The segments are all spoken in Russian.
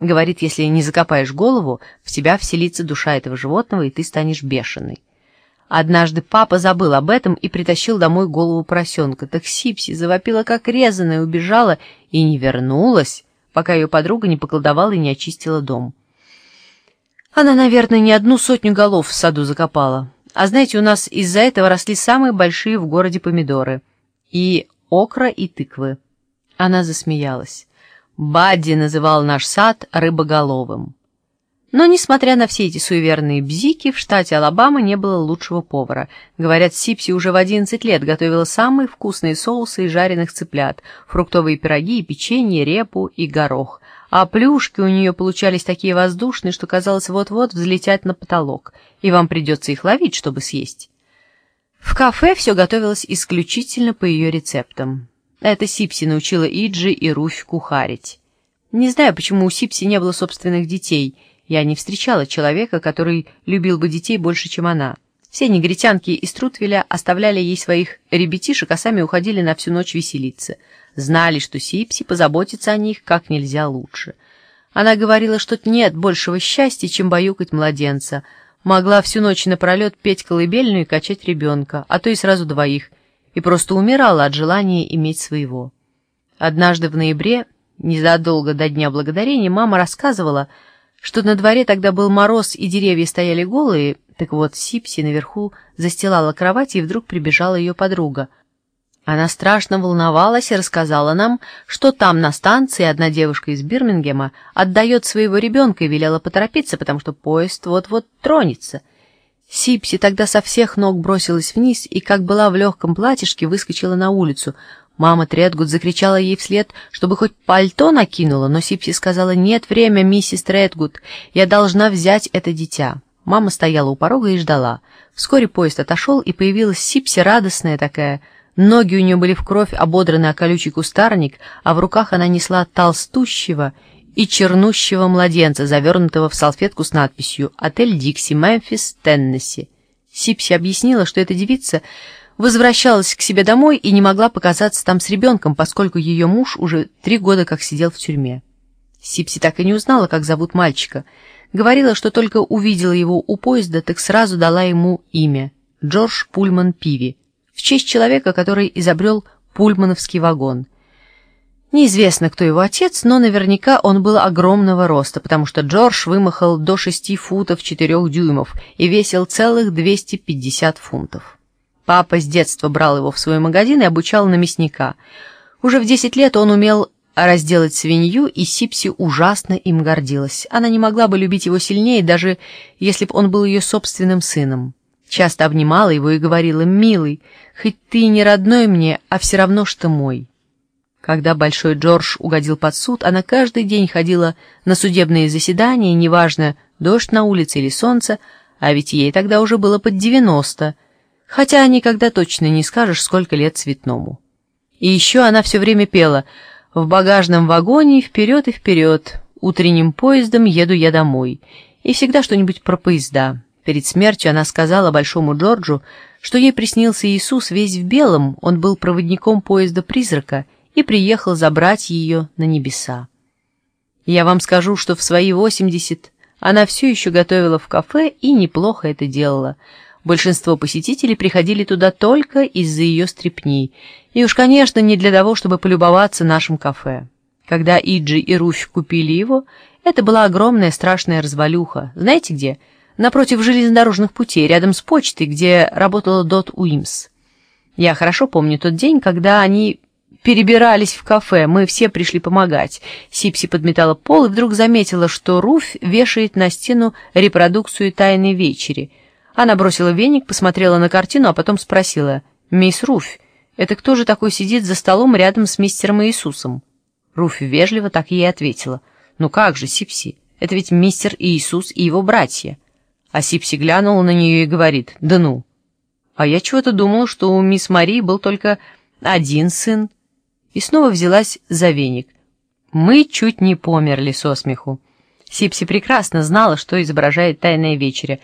Говорит, если не закопаешь голову, в тебя вселится душа этого животного, и ты станешь бешеной. Однажды папа забыл об этом и притащил домой голову поросенка. Так Сипси завопила, как резаная, убежала и не вернулась, пока ее подруга не поколдовала и не очистила дом. Она, наверное, не одну сотню голов в саду закопала. А знаете, у нас из-за этого росли самые большие в городе помидоры. И окра, и тыквы. Она засмеялась. Бадди называл наш сад рыбоголовым. Но, несмотря на все эти суеверные бзики, в штате Алабама не было лучшего повара. Говорят, Сипси уже в 11 лет готовила самые вкусные соусы из жареных цыплят, фруктовые пироги печенье, репу и горох. А плюшки у нее получались такие воздушные, что казалось вот-вот взлетят на потолок, и вам придется их ловить, чтобы съесть. В кафе все готовилось исключительно по ее рецептам. Это Сипси научила Иджи и Руфь кухарить. Не знаю, почему у Сипси не было собственных детей — я не встречала человека, который любил бы детей больше, чем она. Все негритянки из Трутвеля оставляли ей своих ребятишек, а сами уходили на всю ночь веселиться. Знали, что Сипси позаботится о них как нельзя лучше. Она говорила, что нет большего счастья, чем баюкать младенца. Могла всю ночь напролет петь колыбельную и качать ребенка, а то и сразу двоих, и просто умирала от желания иметь своего. Однажды в ноябре, незадолго до Дня Благодарения, мама рассказывала, что на дворе тогда был мороз и деревья стояли голые, так вот Сипси наверху застилала кровать, и вдруг прибежала ее подруга. Она страшно волновалась и рассказала нам, что там на станции одна девушка из Бирмингема отдает своего ребенка и велела поторопиться, потому что поезд вот-вот тронется. Сипси тогда со всех ног бросилась вниз и, как была в легком платьишке, выскочила на улицу. Мама Тредгуд закричала ей вслед, чтобы хоть пальто накинула, но Сипси сказала, «Нет время, миссис Тредгуд, я должна взять это дитя». Мама стояла у порога и ждала. Вскоре поезд отошел, и появилась Сипси радостная такая. Ноги у нее были в кровь ободраны о колючий кустарник, а в руках она несла толстущего и чернущего младенца, завернутого в салфетку с надписью «Отель Дикси, Мемфис, Теннесси». Сипси объяснила, что эта девица возвращалась к себе домой и не могла показаться там с ребенком, поскольку ее муж уже три года как сидел в тюрьме. Сипси так и не узнала, как зовут мальчика. Говорила, что только увидела его у поезда, так сразу дала ему имя — Джордж Пульман Пиви, в честь человека, который изобрел пульмановский вагон. Неизвестно, кто его отец, но наверняка он был огромного роста, потому что Джордж вымахал до шести футов четырех дюймов и весил целых 250 фунтов. Папа с детства брал его в свой магазин и обучал на мясника. Уже в десять лет он умел разделать свинью, и Сипси ужасно им гордилась. Она не могла бы любить его сильнее, даже если бы он был ее собственным сыном. Часто обнимала его и говорила, «Милый, хоть ты и не родной мне, а все равно, что мой». Когда Большой Джордж угодил под суд, она каждый день ходила на судебные заседания, неважно, дождь на улице или солнце, а ведь ей тогда уже было под девяносто — хотя никогда точно не скажешь, сколько лет цветному. И еще она все время пела «В багажном вагоне вперед и вперед, утренним поездом еду я домой». И всегда что-нибудь про поезда. Перед смертью она сказала Большому Джорджу, что ей приснился Иисус весь в белом, он был проводником поезда-призрака и приехал забрать ее на небеса. Я вам скажу, что в свои восемьдесят она все еще готовила в кафе и неплохо это делала — Большинство посетителей приходили туда только из-за ее стрепней, и уж, конечно, не для того, чтобы полюбоваться нашим кафе. Когда Иджи и Руфь купили его, это была огромная страшная развалюха. Знаете где? Напротив железнодорожных путей, рядом с почтой, где работала Дот Уимс. Я хорошо помню тот день, когда они перебирались в кафе, мы все пришли помогать. Сипси подметала пол и вдруг заметила, что Руфь вешает на стену репродукцию «Тайной вечери», она бросила веник, посмотрела на картину, а потом спросила, «Мисс Руфь, это кто же такой сидит за столом рядом с мистером Иисусом?» Руфь вежливо так ей ответила, «Ну как же, Сипси, это ведь мистер Иисус и его братья». А Сипси глянула на нее и говорит, «Да ну». А я чего-то думала, что у мисс Марии был только один сын. И снова взялась за веник. Мы чуть не померли со смеху. Сипси прекрасно знала, что изображает «Тайная вечеря»,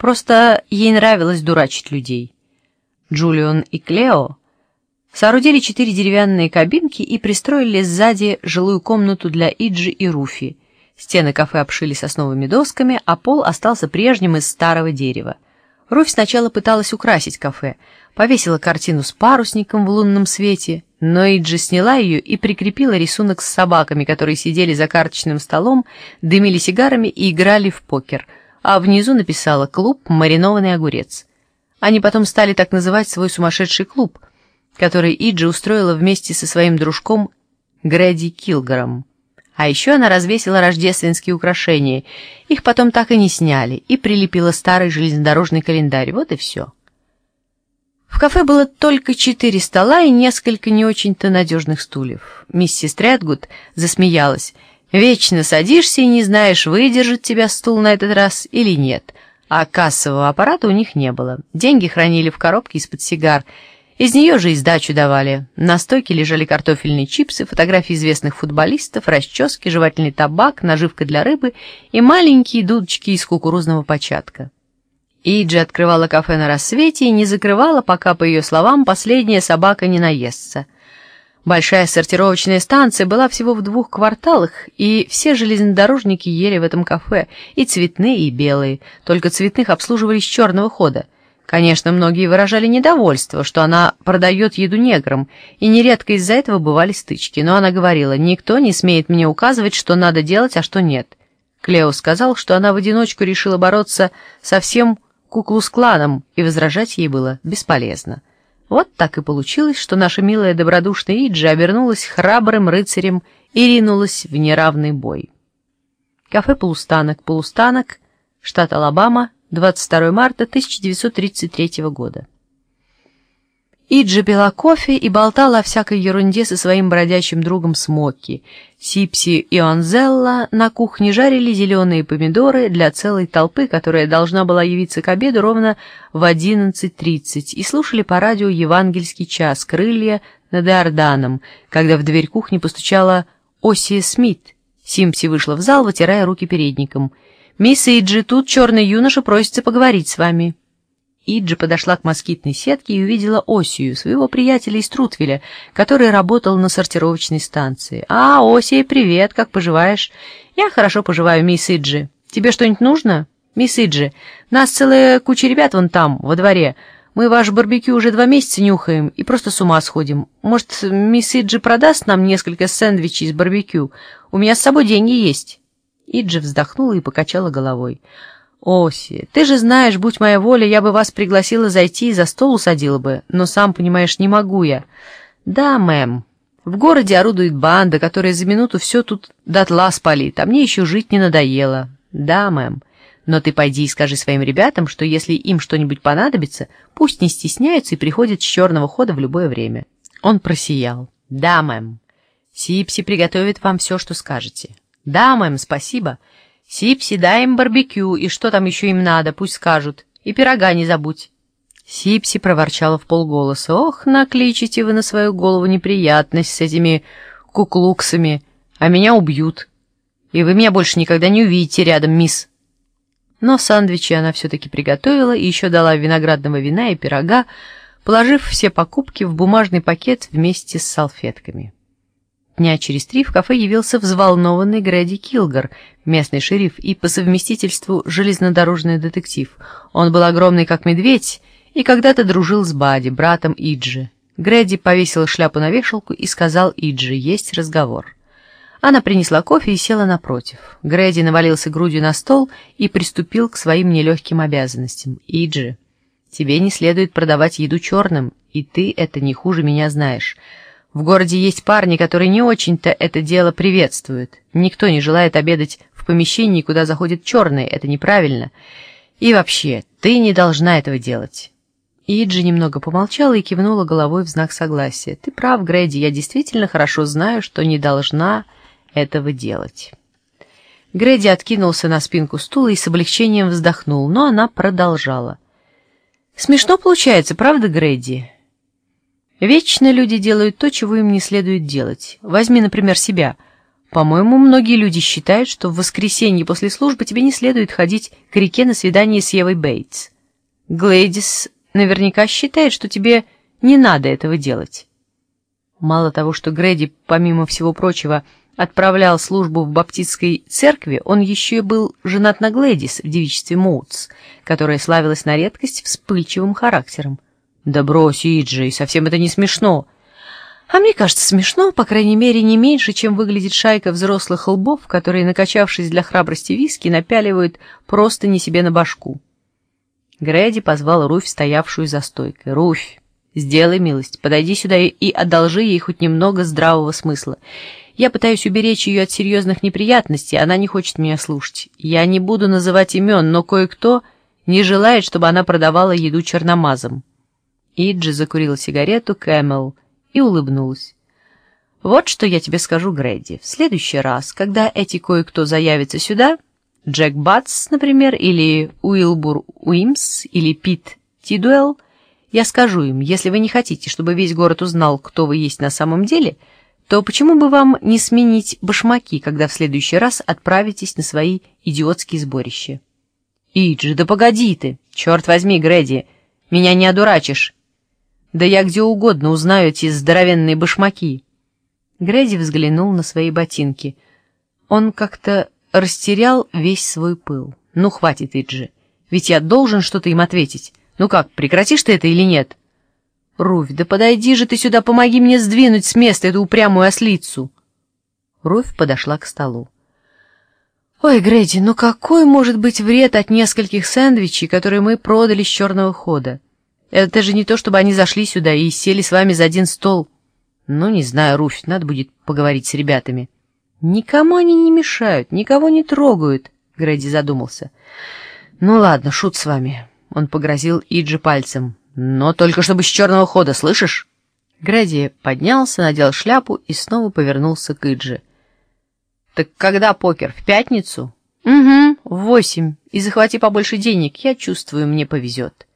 Просто ей нравилось дурачить людей. Джулион и Клео соорудили четыре деревянные кабинки и пристроили сзади жилую комнату для Иджи и Руфи. Стены кафе обшили сосновыми досками, а пол остался прежним из старого дерева. Руфь сначала пыталась украсить кафе, повесила картину с парусником в лунном свете, но Иджи сняла ее и прикрепила рисунок с собаками, которые сидели за карточным столом, дымили сигарами и играли в покер, а внизу написала «Клуб «Маринованный огурец». Они потом стали так называть свой сумасшедший клуб, который Иджи устроила вместе со своим дружком Грэди Килгаром. А еще она развесила рождественские украшения. Их потом так и не сняли, и прилепила старый железнодорожный календарь. Вот и все. В кафе было только четыре стола и несколько не очень-то надежных стульев. Миссис Тредгуд засмеялась. «Вечно садишься и не знаешь, выдержит тебя стул на этот раз или нет». А кассового аппарата у них не было. Деньги хранили в коробке из-под сигар — из нее же и сдачу давали. На стойке лежали картофельные чипсы, фотографии известных футболистов, расчески, жевательный табак, наживка для рыбы и маленькие дудочки из кукурузного початка. Иджи открывала кафе на рассвете и не закрывала, пока, по ее словам, последняя собака не наестся. Большая сортировочная станция была всего в двух кварталах, и все железнодорожники ели в этом кафе, и цветные, и белые, только цветных обслуживали с черного хода — Конечно, многие выражали недовольство, что она продает еду неграм, и нередко из-за этого бывали стычки, но она говорила, никто не смеет мне указывать, что надо делать, а что нет. Клео сказал, что она в одиночку решила бороться со всем куклус-кланом, и возражать ей было бесполезно. Вот так и получилось, что наша милая добродушная Иджи обернулась храбрым рыцарем и ринулась в неравный бой. Кафе «Полустанок», «Полустанок», штат Алабама, 22 марта 1933 года. Иджи пила кофе и болтала о всякой ерунде со своим бродячим другом Смокки. Сипси и Анзелла на кухне жарили зеленые помидоры для целой толпы, которая должна была явиться к обеду ровно в 11.30, и слушали по радио «Евангельский час. Крылья над Иорданом», когда в дверь кухни постучала Осия Смит. Симпси вышла в зал, вытирая руки передником — «Мисс Иджи, тут черный юноша просится поговорить с вами». Иджи подошла к москитной сетке и увидела Осию, своего приятеля из Трутвеля, который работал на сортировочной станции. «А, Осия, привет, как поживаешь?» «Я хорошо поживаю, мисс Иджи. Тебе что-нибудь нужно?» «Мисс Иджи, нас целая куча ребят вон там, во дворе. Мы ваш барбекю уже два месяца нюхаем и просто с ума сходим. Может, мисс Иджи продаст нам несколько сэндвичей из барбекю? У меня с собой деньги есть». Иджи вздохнула и покачала головой. «Оси, ты же знаешь, будь моя воля, я бы вас пригласила зайти и за стол усадила бы, но сам, понимаешь, не могу я». «Да, мэм. В городе орудует банда, которая за минуту все тут дотла спалит, а мне еще жить не надоело». «Да, мэм. Но ты пойди и скажи своим ребятам, что если им что-нибудь понадобится, пусть не стесняются и приходят с черного хода в любое время». Он просиял. «Да, мэм. Сипси приготовит вам все, что скажете». «Да, мэм, спасибо. Сипси, дай им барбекю, и что там еще им надо, пусть скажут. И пирога не забудь». Сипси проворчала в полголоса. «Ох, накличите вы на свою голову неприятность с этими куклуксами, а меня убьют. И вы меня больше никогда не увидите рядом, мисс». Но сандвичи она все-таки приготовила и еще дала виноградного вина и пирога, положив все покупки в бумажный пакет вместе с салфетками. Дня через три в кафе явился взволнованный Грэди Килгар, местный шериф и по совместительству железнодорожный детектив. Он был огромный, как медведь, и когда-то дружил с Бади, братом Иджи. Грэди повесил шляпу на вешалку и сказал Иджи, есть разговор. Она принесла кофе и села напротив. Грэди навалился грудью на стол и приступил к своим нелегким обязанностям. «Иджи, тебе не следует продавать еду черным, и ты это не хуже меня знаешь». В городе есть парни, которые не очень-то это дело приветствуют. Никто не желает обедать в помещении, куда заходят черные, это неправильно. И вообще, ты не должна этого делать». Иджи немного помолчала и кивнула головой в знак согласия. «Ты прав, Грэди, я действительно хорошо знаю, что не должна этого делать». Грэди откинулся на спинку стула и с облегчением вздохнул, но она продолжала. «Смешно получается, правда, Грэди? Вечно люди делают то, чего им не следует делать. Возьми, например, себя. По-моему, многие люди считают, что в воскресенье после службы тебе не следует ходить к реке на свидание с Евой Бейтс. Глэдис наверняка считает, что тебе не надо этого делать. Мало того, что Грэди, помимо всего прочего, отправлял службу в баптистской церкви, он еще и был женат на Глэдис в девичестве Моутс, которая славилась на редкость вспыльчивым характером. «Да брось, Иджи, совсем это не смешно!» А мне кажется смешно, по крайней мере, не меньше, чем выглядит шайка взрослых лбов, которые, накачавшись для храбрости виски, напяливают просто не себе на башку. Грэди позвал Руфь, стоявшую за стойкой. «Руфь, сделай милость, подойди сюда и одолжи ей хоть немного здравого смысла. Я пытаюсь уберечь ее от серьезных неприятностей, она не хочет меня слушать. Я не буду называть имен, но кое-кто не желает, чтобы она продавала еду черномазым». Иджи закурила сигарету Кэмел и улыбнулась. «Вот что я тебе скажу, Грэди. В следующий раз, когда эти кое-кто заявится сюда, Джек Батс, например, или Уилбур Уимс, или Пит Тидуэлл, я скажу им, если вы не хотите, чтобы весь город узнал, кто вы есть на самом деле, то почему бы вам не сменить башмаки, когда в следующий раз отправитесь на свои идиотские сборища?» «Иджи, да погоди ты! Черт возьми, Грэдди, меня не одурачишь!» Да я где угодно узнаю эти здоровенные башмаки. Грейди взглянул на свои ботинки. Он как-то растерял весь свой пыл. Ну, хватит, Иджи. Ведь я должен что-то им ответить. Ну как, прекратишь ты это или нет? Руфь, да подойди же ты сюда, помоги мне сдвинуть с места эту упрямую ослицу. Руфь подошла к столу. «Ой, Грейди, ну какой может быть вред от нескольких сэндвичей, которые мы продали с черного хода? Это же не то, чтобы они зашли сюда и сели с вами за один стол. Ну, не знаю, Руфь, надо будет поговорить с ребятами. Никому они не мешают, никого не трогают, Грэди задумался. Ну ладно, шут с вами. Он погрозил Иджи пальцем. Но только чтобы с черного хода, слышишь? Грэди поднялся, надел шляпу и снова повернулся к Иджи. «Так когда покер? В пятницу?» «Угу, в восемь. И захвати побольше денег, я чувствую, мне повезет».